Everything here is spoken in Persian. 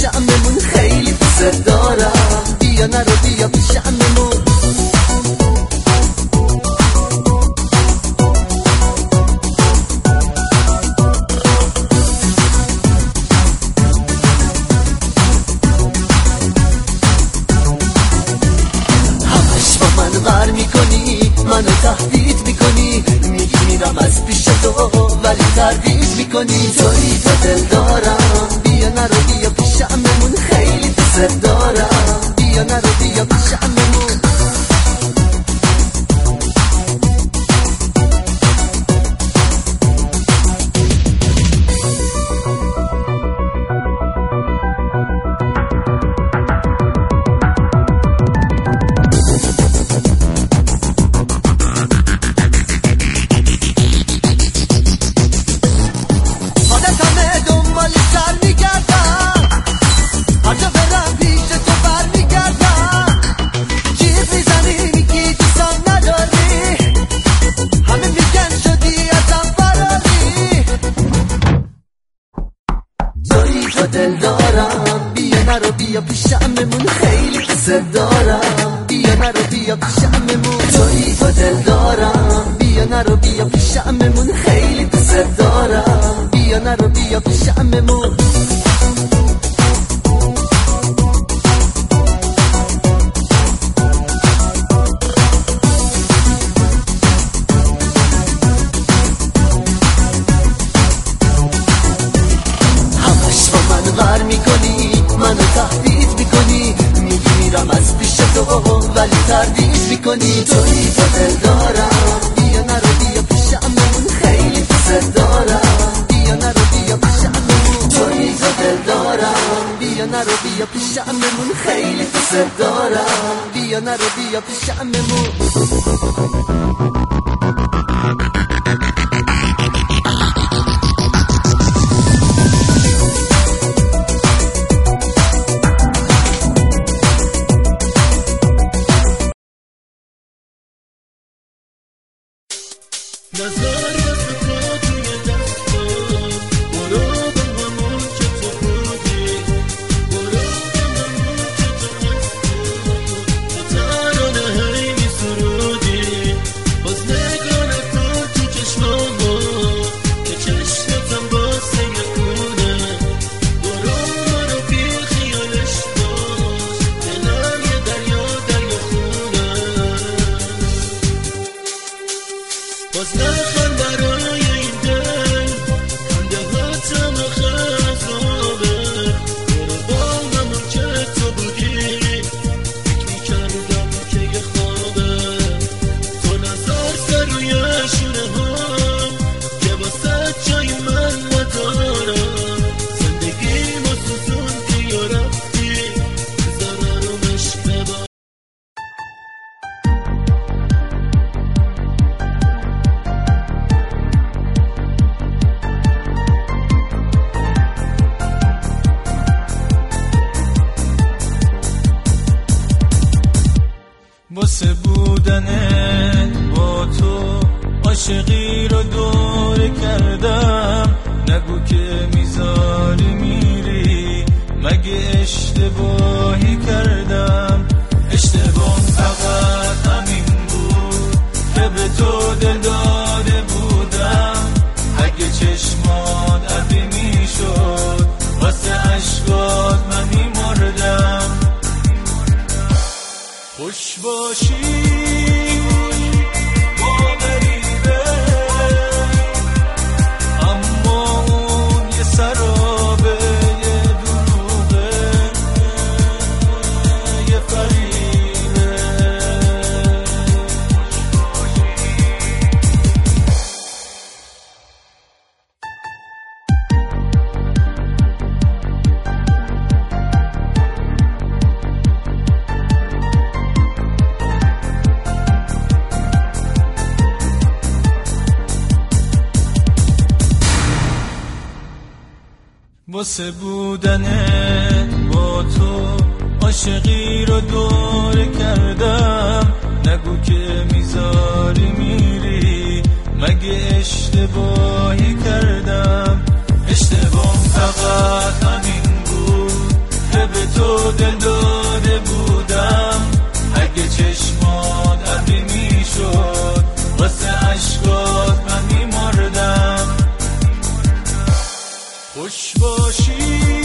بیا پیشممون خیلی دوست دارم. بیا نرو بیا من غر می‌کنی منو تهدید می‌کنی. میگی میرم از پیش تو ولی تردید می‌کنی. توی تو دل خیلی دوست دل دارم بیا نرو بیا پیشممون خیلی دوست دارم. بیا نرو بیا پیشممون. توی تو دل دارم بیا نرو بیا پیشممون خیلی دوست دارم. بیا نرو بیا پیشممون. از پیش تو ولی تردید می‌کنی. توی تو دل دارم. بیا نرو بیا پیشممون خیلی دوست دارم. بیا نرو بیا پیشممون توی تو دل دارم. بیا نرو بیا پیشممون خیلی دوست دارم. بیا نرو بیا پیشممون Sırıp بودنت با تو عاشقی رو دور کردم. نگو که می‌ذاری میری. مگه اشتباهی کردم؟ اشتباه فقط همین بود که به تو دل داده بودم. اگه چشمات ابی می‌شد واسه عشقات من میمردم خوش باشی. واسه بودن با تو عاشقی رو دور کردم. نگو که می‌ذاری میری. مگه اشتباهی کردم؟ اشتباه فقط همین بود که به تو دل داده بودم. اگه چشمات عبی می‌شد واسه عشقات من میمردم خوش باشی.